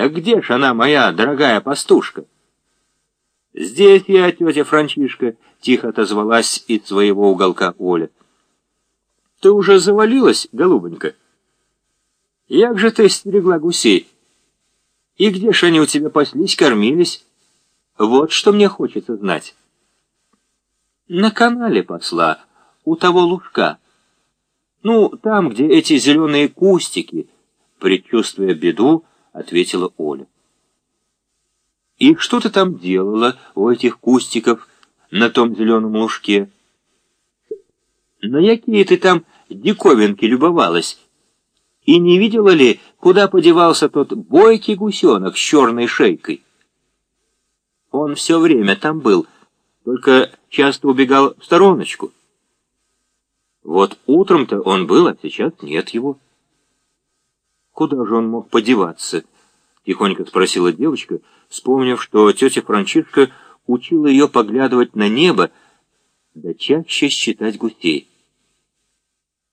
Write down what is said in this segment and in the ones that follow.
Так где ж она, моя дорогая пастушка? Здесь я, тетя Франчишка, тихо отозвалась из своего уголка Оля. Ты уже завалилась, голубонька? Як же ты стерегла гусей? И где ж они у тебя паслись, кормились? Вот что мне хочется знать. На канале посла, у того лужка. Ну, там, где эти зеленые кустики, предчувствуя беду, ответила Оля. И что ты там делала у этих кустиков на том зеленом лужке? На какие ты там диковинки любовалась? И не видела ли, куда подевался тот бойкий гусенок с черной шейкой? Он все время там был, только часто убегал в стороночку. Вот утром-то он был, а сейчас нет его. Куда же он мог подеваться? Тихонько спросила девочка, вспомнив, что тетя Франчишка учила ее поглядывать на небо, да чаще считать гусей.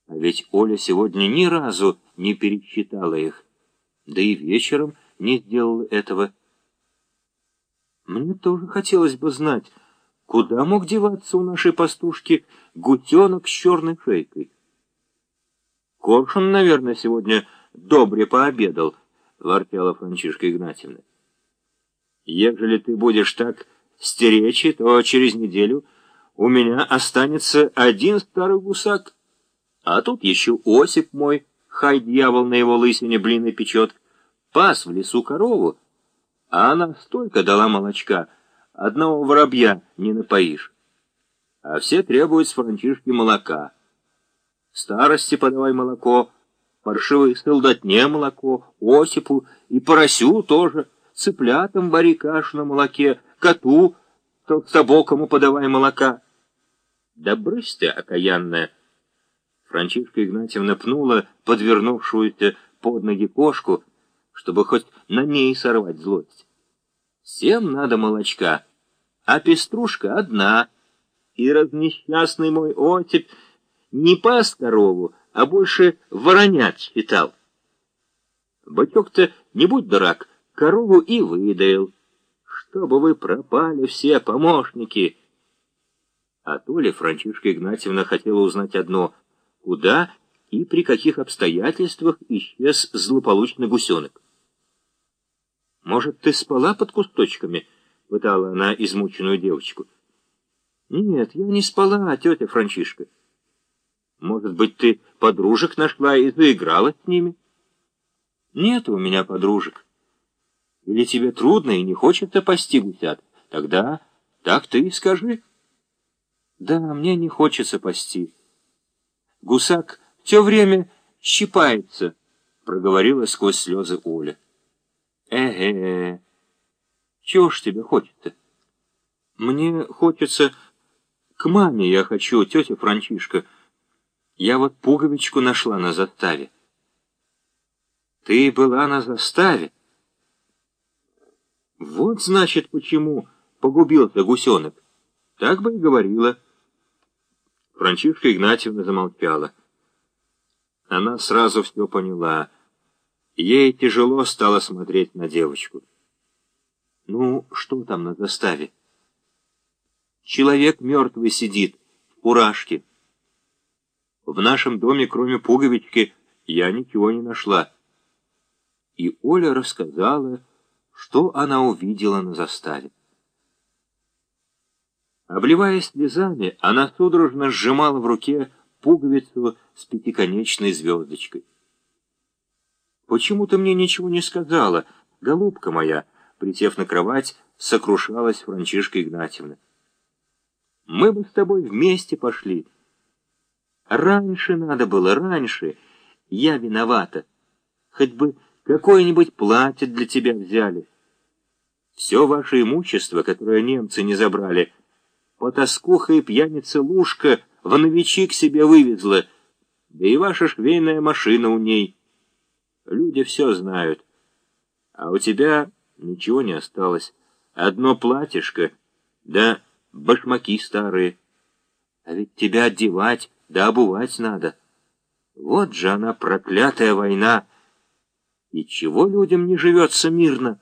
А ведь Оля сегодня ни разу не пересчитала их, да и вечером не сделала этого. Мне тоже хотелось бы знать, куда мог деваться у нашей пастушки гутенок с черной шейкой. Коршун, наверное, сегодня добре пообедал, — ворчала Франчишка Игнатьевна. Ежели ты будешь так стеречь, то через неделю у меня останется один старый гусак, а тут еще Осип мой, хай дьявол на его лысине блины печет, пас в лесу корову, а она столько дала молочка, одного воробья не напоишь. А все требуют с Франчишки молока. Старости подавай молоко, паршивой солдатне молоко, Осипу и поросю тоже, цыплятам вари кашу на молоке, коту толстобокому подавай молока. Да брысь ты, окаянная! Франчишка Игнатьевна пнула подвернувшуюся под ноги кошку, чтобы хоть на ней сорвать злость. Всем надо молочка, а пеструшка одна. И разнесчастный мой Осип не пас корову, а больше воронят считал. Бычок-то, не будь дурак, корову и выдаил. Чтобы вы пропали все помощники. А то ли Франчишка Игнатьевна хотела узнать одно, куда и при каких обстоятельствах исчез злополучный гусенок. «Может, ты спала под кусточками?» — пытала она измученную девочку. «Нет, я не спала, тетя Франчишка. Может быть, ты подружек нашла и заиграла с ними?» «Нет у меня подружек. Или тебе трудно и не хочется пасти гусят? Тогда так ты и скажи». «Да, мне не хочется пасти. Гусак все время щипается», — проговорила сквозь слезы Оля. Эге, чего ж тебе хочется? Мне хочется... К маме я хочу, тетя Франчишка. Я вот пуговичку нашла на заставе. Ты была на заставе? Вот, значит, почему погубился гусенок. Так бы и говорила. Франчишка Игнатьевна замолчала. Она сразу все поняла — Ей тяжело стало смотреть на девочку. Ну, что там на заставе? Человек мертвый сидит, в курашке. В нашем доме, кроме пуговички, я ничего не нашла. И Оля рассказала, что она увидела на заставе. Обливаясь слезами, она судорожно сжимала в руке пуговицу с пятиконечной звездочкой. «Почему ты мне ничего не сказала, голубка моя?» Присев на кровать, сокрушалась Франчишка Игнатьевна. «Мы бы с тобой вместе пошли. Раньше надо было, раньше. Я виновата. Хоть бы какое-нибудь платье для тебя взяли. Все ваше имущество, которое немцы не забрали, потаскуха и пьяница Лушка в новичи к себе вывезла, да и ваша швейная машина у ней». Люди все знают. А у тебя ничего не осталось. Одно платьишко, да башмаки старые. А ведь тебя одевать, да обувать надо. Вот же она, проклятая война!» И чего людям не живется мирно?